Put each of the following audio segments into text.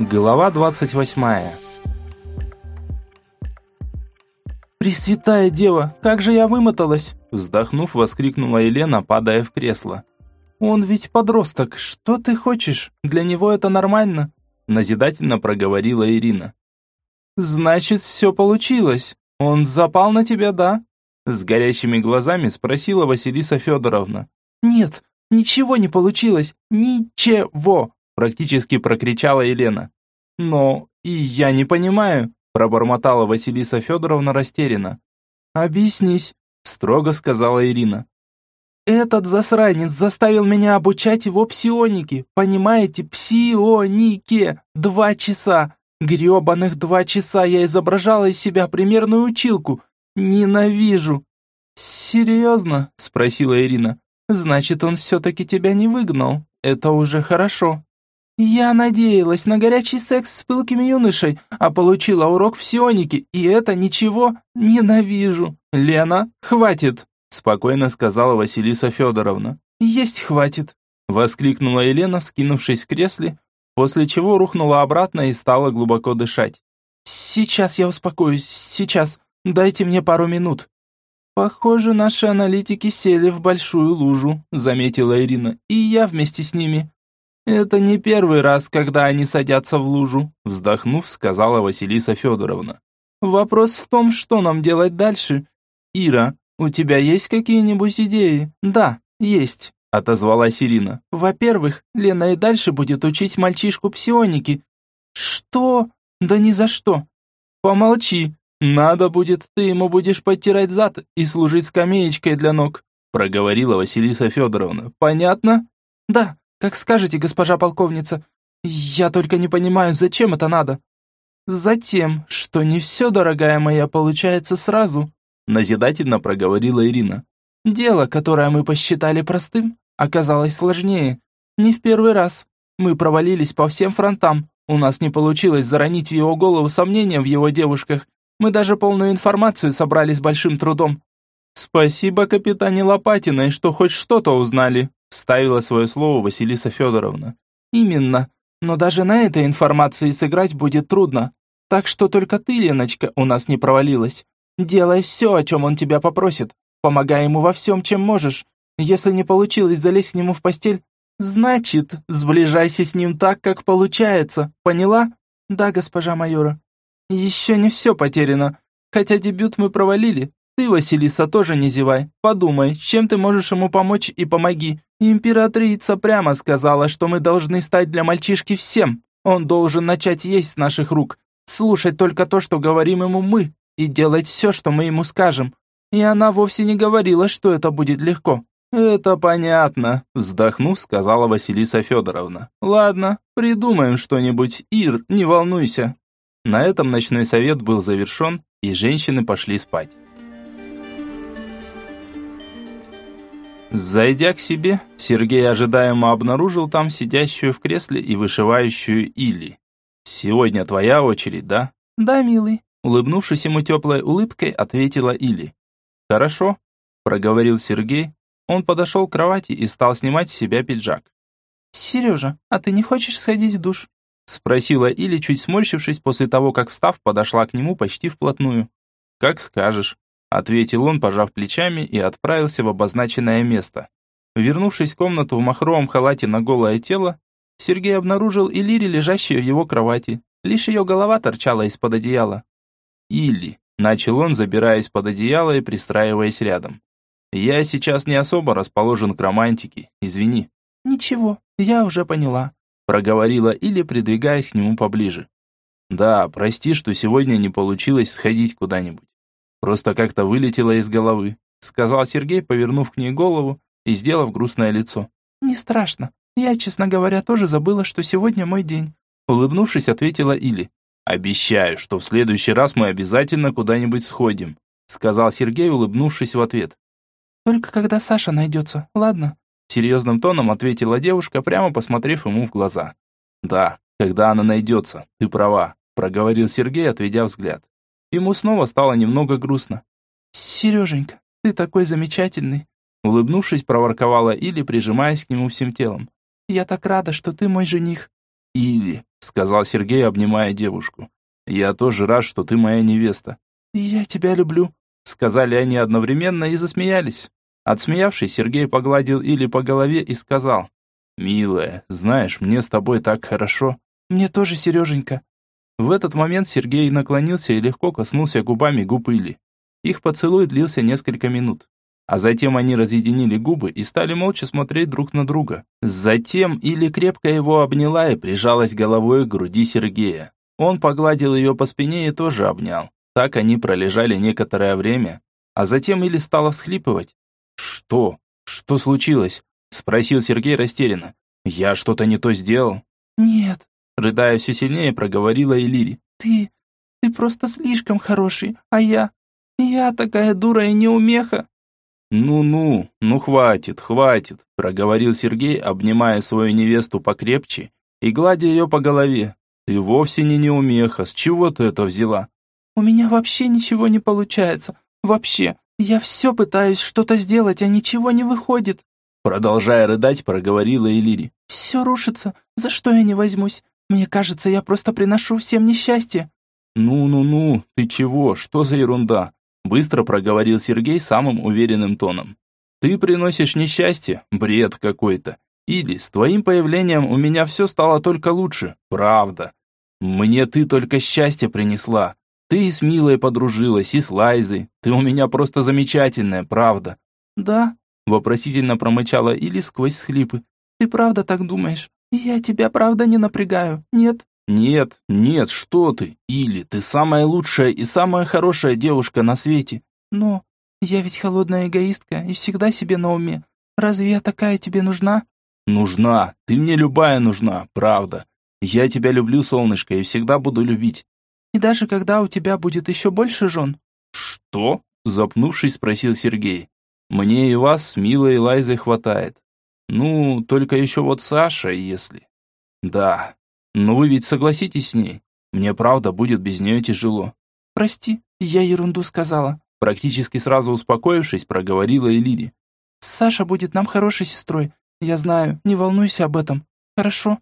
Глава 28. «Пресвятая дева, как же я вымоталась!» Вздохнув, воскликнула Елена, падая в кресло. «Он ведь подросток, что ты хочешь? Для него это нормально!» Назидательно проговорила Ирина. «Значит, все получилось. Он запал на тебя, да?» С горящими глазами спросила Василиса Федоровна. «Нет, ничего не получилось. Ничего!» Практически прокричала Елена. «Но и я не понимаю», пробормотала Василиса Федоровна растерянно. «Объяснись», строго сказала Ирина. «Этот засранец заставил меня обучать его псионике, понимаете, псионике, два часа. Гребаных два часа я изображала из себя примерную училку. Ненавижу». «Серьезно?» – спросила Ирина. «Значит, он все-таки тебя не выгнал. Это уже хорошо». «Я надеялась на горячий секс с пылкими юношей, а получила урок псионики, и это ничего, ненавижу». «Лена, хватит!» – спокойно сказала Василиса Федоровна. «Есть хватит!» – воскликнула Елена, вскинувшись в кресле, после чего рухнула обратно и стала глубоко дышать. «Сейчас я успокоюсь, сейчас. Дайте мне пару минут». «Похоже, наши аналитики сели в большую лужу», – заметила Ирина, – «и я вместе с ними». «Это не первый раз, когда они садятся в лужу», вздохнув, сказала Василиса Федоровна. «Вопрос в том, что нам делать дальше. Ира, у тебя есть какие-нибудь идеи?» «Да, есть», отозвалась Ирина. «Во-первых, Лена и дальше будет учить мальчишку псионики». «Что? Да ни за что». «Помолчи. Надо будет, ты ему будешь подтирать зад и служить скамеечкой для ног», проговорила Василиса Федоровна. «Понятно?» «Да, «Как скажете, госпожа полковница. Я только не понимаю, зачем это надо?» «Затем, что не все, дорогая моя, получается сразу», назидательно проговорила Ирина. «Дело, которое мы посчитали простым, оказалось сложнее. Не в первый раз. Мы провалились по всем фронтам. У нас не получилось заронить в его голову сомнения в его девушках. Мы даже полную информацию собрали с большим трудом. Спасибо капитане Лопатиной, что хоть что-то узнали, Вставила свое слово Василиса Федоровна. «Именно. Но даже на этой информации сыграть будет трудно. Так что только ты, Леночка, у нас не провалилась. Делай все, о чем он тебя попросит. Помогай ему во всем, чем можешь. Если не получилось залезть к нему в постель, значит, сближайся с ним так, как получается. Поняла? Да, госпожа майора. Еще не все потеряно. Хотя дебют мы провалили, ты, Василиса, тоже не зевай. Подумай, чем ты можешь ему помочь и помоги. Императрица прямо сказала, что мы должны стать для мальчишки всем. Он должен начать есть с наших рук, слушать только то, что говорим ему мы, и делать все, что мы ему скажем. И она вовсе не говорила, что это будет легко. «Это понятно», – вздохнув, сказала Василиса Федоровна. «Ладно, придумаем что-нибудь, Ир, не волнуйся». На этом ночной совет был завершен, и женщины пошли спать. Зайдя к себе, Сергей ожидаемо обнаружил там сидящую в кресле и вышивающую Или. «Сегодня твоя очередь, да?» «Да, милый», — улыбнувшись ему теплой улыбкой, ответила Или. «Хорошо», — проговорил Сергей. Он подошел к кровати и стал снимать с себя пиджак. «Сережа, а ты не хочешь сходить в душ?» — спросила Или, чуть сморщившись после того, как, встав, подошла к нему почти вплотную. «Как скажешь», ответил он, пожав плечами, и отправился в обозначенное место. Вернувшись в комнату в махровом халате на голое тело, Сергей обнаружил Илири, лежащую в его кровати. Лишь ее голова торчала из-под одеяла. «Илли», — начал он, забираясь под одеяло и пристраиваясь рядом. «Я сейчас не особо расположен к романтике, извини». «Ничего, я уже поняла», — проговорила Илли, придвигаясь к нему поближе. «Да, прости, что сегодня не получилось сходить куда-нибудь. Просто как-то вылетело из головы», сказал Сергей, повернув к ней голову и сделав грустное лицо. «Не страшно. Я, честно говоря, тоже забыла, что сегодня мой день». Улыбнувшись, ответила Или. «Обещаю, что в следующий раз мы обязательно куда-нибудь сходим», сказал Сергей, улыбнувшись в ответ. «Только когда Саша найдется, ладно?» Серьезным тоном ответила девушка, прямо посмотрев ему в глаза. «Да, когда она найдется, ты права», проговорил Сергей, отведя взгляд. Ему снова стало немного грустно. «Сереженька, ты такой замечательный!» Улыбнувшись, проворковала Или, прижимаясь к нему всем телом. «Я так рада, что ты мой жених!» «Или, сказал Сергей, обнимая девушку. «Я тоже рад, что ты моя невеста». «Я тебя люблю», — сказали они одновременно и засмеялись. Отсмеявшись, Сергей погладил Или по голове и сказал, «Милая, знаешь, мне с тобой так хорошо». «Мне тоже, Сереженька». В этот момент Сергей наклонился и легко коснулся губами губ Или. Их поцелуй длился несколько минут. А затем они разъединили губы и стали молча смотреть друг на друга. Затем Или крепко его обняла и прижалась головой к груди Сергея. Он погладил ее по спине и тоже обнял. Так они пролежали некоторое время, а затем Или стала всхлипывать. «Что? Что случилось?» – спросил Сергей растерянно. «Я что-то не то сделал?» «Нет», – рыдая все сильнее, проговорила Элири. «Ты... ты просто слишком хороший, а я... я такая дура и неумеха». «Ну-ну, ну хватит, хватит», – проговорил Сергей, обнимая свою невесту покрепче и гладя ее по голове. «Ты вовсе не неумеха, с чего ты это взяла?» «У меня вообще ничего не получается, вообще. Я все пытаюсь что-то сделать, а ничего не выходит». Продолжая рыдать, проговорила Элири. «Все рушится, за что я не возьмусь? Мне кажется, я просто приношу всем несчастье». «Ну-ну-ну, ты чего, что за ерунда? Быстро проговорил Сергей самым уверенным тоном. «Ты приносишь несчастье? Бред какой-то. Или с твоим появлением у меня все стало только лучше. Правда. Мне ты только счастье принесла. Ты и с Милой подружилась, и с Лайзой. Ты у меня просто замечательная, правда». «Да?» – вопросительно промычала Или сквозь схлипы. «Ты правда так думаешь? Я тебя правда не напрягаю, нет?» «Нет, нет, что ты, Или, ты самая лучшая и самая хорошая девушка на свете». «Но я ведь холодная эгоистка и всегда себе на уме. Разве я такая тебе нужна?» «Нужна, ты мне любая нужна, правда. Я тебя люблю, солнышко, и всегда буду любить». «И даже когда у тебя будет еще больше жен?» «Что?» – запнувшись, спросил Сергей. «Мне и вас Милой Лайзой хватает. Ну, только еще вот Саша, если...» «Да, но вы ведь согласитесь с ней? Мне правда будет без нее тяжело. Прости, я ерунду сказала. Практически сразу успокоившись, проговорила Элири. Саша будет нам хорошей сестрой. Я знаю, не волнуйся об этом. Хорошо?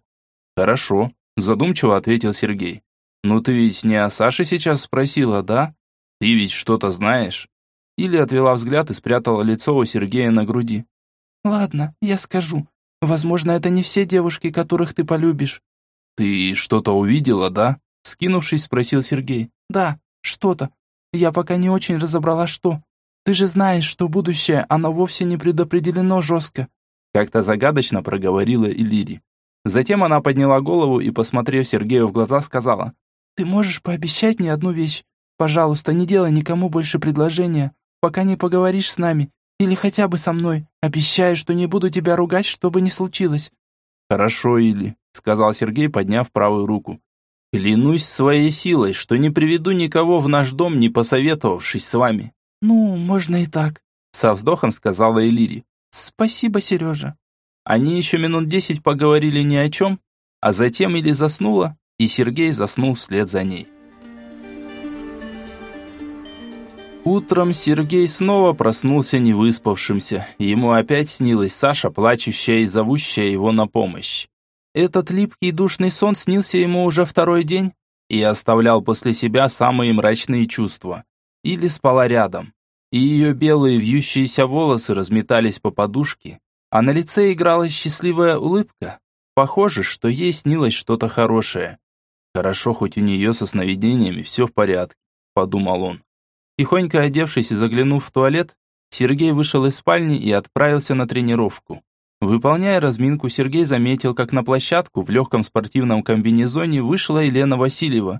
Хорошо, задумчиво ответил Сергей. Ну ты ведь не о Саше сейчас спросила, да? Ты ведь что-то знаешь? Или отвела взгляд и спрятала лицо у Сергея на груди. Ладно, я скажу. Возможно, это не все девушки, которых ты полюбишь. «Ты что-то увидела, да?» Скинувшись, спросил Сергей. «Да, что-то. Я пока не очень разобрала, что. Ты же знаешь, что будущее, оно вовсе не предопределено жестко». Как-то загадочно проговорила Иллири. Затем она подняла голову и, посмотрев Сергею в глаза, сказала. «Ты можешь пообещать мне одну вещь? Пожалуйста, не делай никому больше предложения, пока не поговоришь с нами. Или хотя бы со мной. Обещаю, что не буду тебя ругать, что бы ни случилось». «Хорошо, Или сказал Сергей, подняв правую руку. «Клянусь своей силой, что не приведу никого в наш дом, не посоветовавшись с вами». «Ну, можно и так», — со вздохом сказала Элири. «Спасибо, Сережа». Они еще минут десять поговорили ни о чем, а затем Или заснула, и Сергей заснул вслед за ней. Утром Сергей снова проснулся невыспавшимся. Ему опять снилась Саша, плачущая и зовущая его на помощь. Этот липкий душный сон снился ему уже второй день и оставлял после себя самые мрачные чувства. Или спала рядом, и ее белые вьющиеся волосы разметались по подушке, а на лице играла счастливая улыбка. Похоже, что ей снилось что-то хорошее. Хорошо, хоть у нее со сновидениями все в порядке, подумал он. Тихонько одевшись и заглянув в туалет, Сергей вышел из спальни и отправился на тренировку. Выполняя разминку, Сергей заметил, как на площадку в легком спортивном комбинезоне вышла Елена Васильева.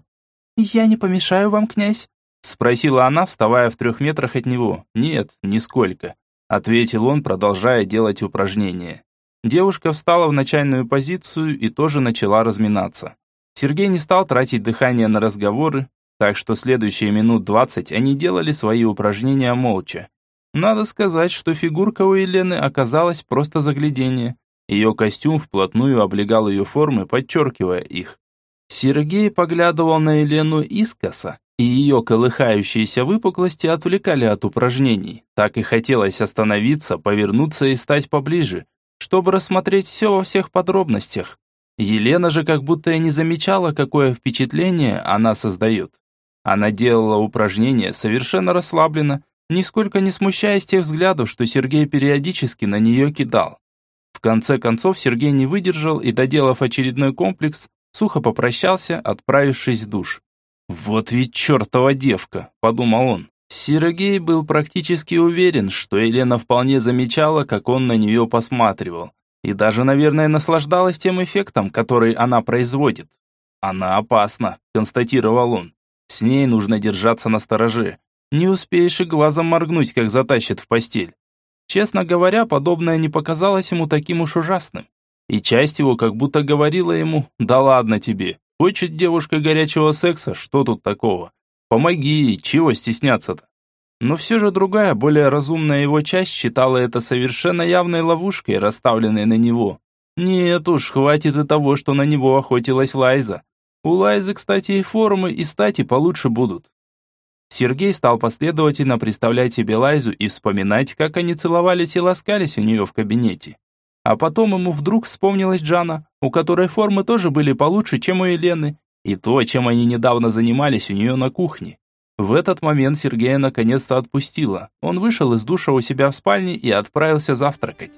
«Я не помешаю вам, князь?» Спросила она, вставая в трех метрах от него. «Нет, нисколько», ответил он, продолжая делать упражнения. Девушка встала в начальную позицию и тоже начала разминаться. Сергей не стал тратить дыхание на разговоры, так что следующие минут двадцать они делали свои упражнения молча. Надо сказать, что фигурка у Елены оказалась просто заглядение. Ее костюм вплотную облегал ее формы, подчеркивая их. Сергей поглядывал на Елену искоса, и ее колыхающиеся выпуклости отвлекали от упражнений. Так и хотелось остановиться, повернуться и стать поближе, чтобы рассмотреть все во всех подробностях. Елена же как будто и не замечала, какое впечатление она создает. Она делала упражнения совершенно расслабленно, нисколько не смущаясь тех взглядов, что Сергей периодически на нее кидал. В конце концов Сергей не выдержал и, доделав очередной комплекс, сухо попрощался, отправившись в душ. «Вот ведь чертова девка», – подумал он. Сергей был практически уверен, что Елена вполне замечала, как он на нее посматривал, и даже, наверное, наслаждалась тем эффектом, который она производит. «Она опасна», – констатировал он. «С ней нужно держаться на стороже. Не успеешь и глазом моргнуть, как затащит в постель. Честно говоря, подобное не показалось ему таким уж ужасным. И часть его как будто говорила ему «Да ладно тебе, хочет девушка горячего секса, что тут такого? Помоги ей, чего стесняться-то?» Но все же другая, более разумная его часть считала это совершенно явной ловушкой, расставленной на него. Нет уж, хватит и того, что на него охотилась Лайза. У Лайзы, кстати, и формы, и стати получше будут. Сергей стал последовательно представлять себе Лайзу и вспоминать, как они целовались и ласкались у нее в кабинете. А потом ему вдруг вспомнилась Джана, у которой формы тоже были получше, чем у Елены, и то, чем они недавно занимались у нее на кухне. В этот момент Сергея наконец-то отпустило. Он вышел из душа у себя в спальне и отправился завтракать.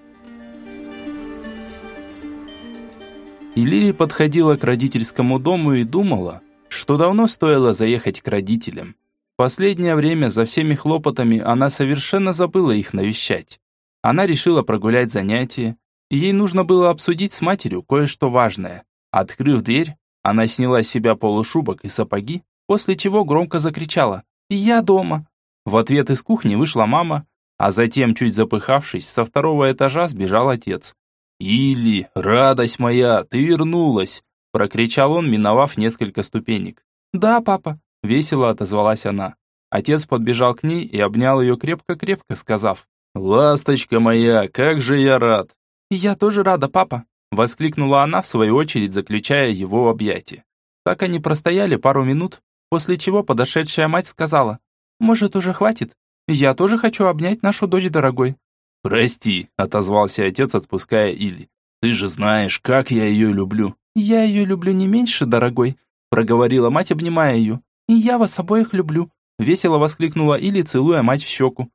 Иллири подходила к родительскому дому и думала, что давно стоило заехать к родителям. Последнее время за всеми хлопотами она совершенно забыла их навещать. Она решила прогулять занятия, и ей нужно было обсудить с матерью кое-что важное. Открыв дверь, она сняла с себя полушубок и сапоги, после чего громко закричала «Я дома!». В ответ из кухни вышла мама, а затем, чуть запыхавшись, со второго этажа сбежал отец. «Или, радость моя, ты вернулась!» прокричал он, миновав несколько ступенек. «Да, папа», Весело отозвалась она. Отец подбежал к ней и обнял ее крепко-крепко, сказав, «Ласточка моя, как же я рад!» «Я тоже рада, папа!» Воскликнула она, в свою очередь, заключая его в объятия. Так они простояли пару минут, после чего подошедшая мать сказала, «Может, уже хватит? Я тоже хочу обнять нашу дочь дорогой». «Прости», — отозвался отец, отпуская Или. «Ты же знаешь, как я ее люблю». «Я ее люблю не меньше, дорогой», — проговорила мать, обнимая ее. «И я вас обоих люблю», — весело воскликнула Или, целуя мать в щеку.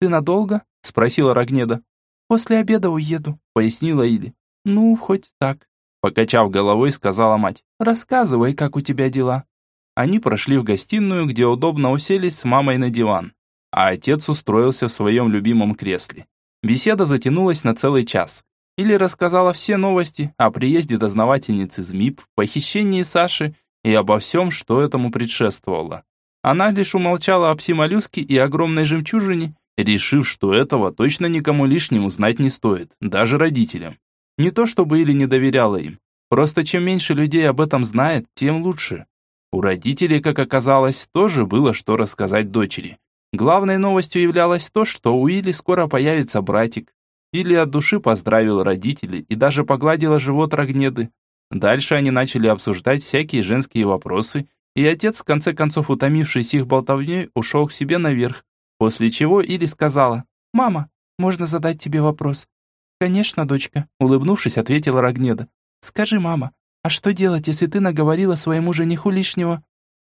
«Ты надолго?» — спросила Рогнеда. «После обеда уеду», — пояснила Или. «Ну, хоть так», — покачав головой, сказала мать. «Рассказывай, как у тебя дела». Они прошли в гостиную, где удобно уселись с мамой на диван, а отец устроился в своем любимом кресле. Беседа затянулась на целый час. Или рассказала все новости о приезде дознавательницы ЗМИП, похищении Саши и обо всем, что этому предшествовало. Она лишь умолчала о пси-моллюске и огромной жемчужине, решив, что этого точно никому лишнему знать не стоит, даже родителям. Не то чтобы или не доверяла им, просто чем меньше людей об этом знает, тем лучше. У родителей, как оказалось, тоже было что рассказать дочери. Главной новостью являлось то, что у Уилли скоро появится братик. Или от души поздравил родителей и даже погладила живот Рогнеды, Дальше они начали обсуждать всякие женские вопросы, и отец, в конце концов утомившись их болтовней, ушел к себе наверх, после чего Ири сказала, «Мама, можно задать тебе вопрос?» «Конечно, дочка», — улыбнувшись, ответила Рогнеда. «Скажи, мама, а что делать, если ты наговорила своему жениху лишнего?»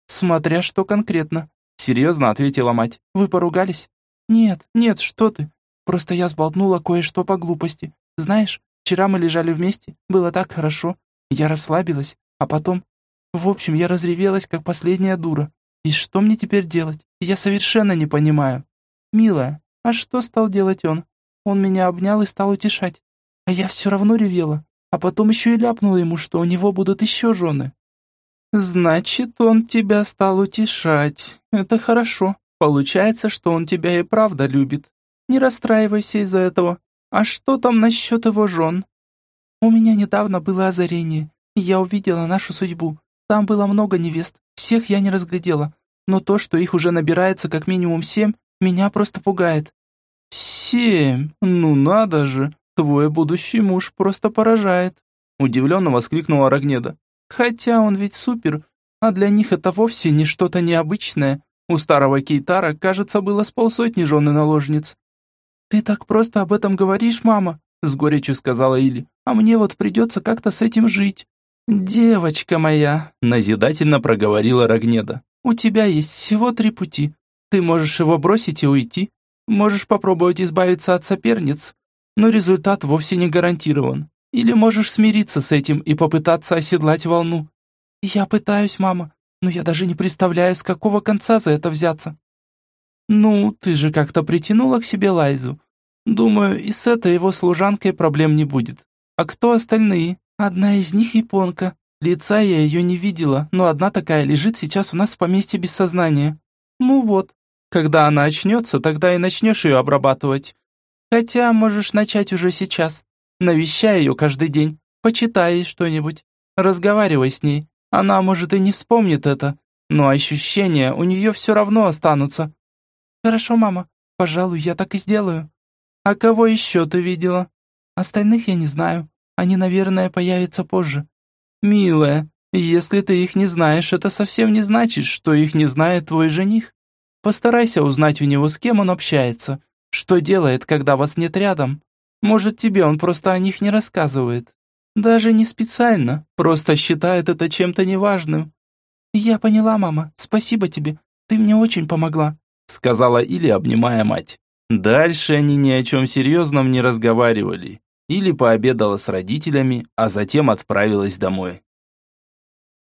«Смотря что конкретно», — серьезно ответила мать. «Вы поругались?» «Нет, нет, что ты. Просто я сболтнула кое-что по глупости. Знаешь, вчера мы лежали вместе, было так хорошо, я расслабилась, а потом... В общем, я разревелась, как последняя дура. И что мне теперь делать? Я совершенно не понимаю. Милая, а что стал делать он? Он меня обнял и стал утешать. А я все равно ревела. А потом еще и ляпнула ему, что у него будут еще жены. Значит, он тебя стал утешать. Это хорошо. Получается, что он тебя и правда любит. Не расстраивайся из-за этого. А что там насчет его жен? У меня недавно было озарение. Я увидела нашу судьбу. Там было много невест. Всех я не разглядела. Но то, что их уже набирается как минимум семь, меня просто пугает. «Семь? Ну надо же! Твой будущий муж просто поражает!» Удивленно воскликнула Рогнеда. «Хотя он ведь супер, а для них это вовсе не что-то необычное. У старого Кейтара, кажется, было с полсотни жен и наложниц». «Ты так просто об этом говоришь, мама?» С горечью сказала Или. а мне вот придется как-то с этим жить. Девочка моя, назидательно проговорила Рогнеда, у тебя есть всего три пути. Ты можешь его бросить и уйти, можешь попробовать избавиться от соперниц, но результат вовсе не гарантирован. Или можешь смириться с этим и попытаться оседлать волну. Я пытаюсь, мама, но я даже не представляю, с какого конца за это взяться. Ну, ты же как-то притянула к себе Лайзу. Думаю, и с этой его служанкой проблем не будет. А кто остальные? Одна из них японка. Лица я ее не видела, но одна такая лежит сейчас у нас в поместье без сознания. Ну вот, когда она очнется, тогда и начнешь ее обрабатывать. Хотя можешь начать уже сейчас. Навещай ее каждый день, почитай что-нибудь, разговаривай с ней. Она, может, и не вспомнит это, но ощущения у нее все равно останутся. Хорошо, мама, пожалуй, я так и сделаю. А кого еще ты видела? Остальных я не знаю. Они, наверное, появятся позже. Милая, если ты их не знаешь, это совсем не значит, что их не знает твой жених. Постарайся узнать у него, с кем он общается, что делает, когда вас нет рядом. Может, тебе он просто о них не рассказывает. Даже не специально, просто считает это чем-то неважным. Я поняла, мама, спасибо тебе, ты мне очень помогла, сказала Или, обнимая мать. Дальше они ни о чем серьезном не разговаривали. Или пообедала с родителями, а затем отправилась домой.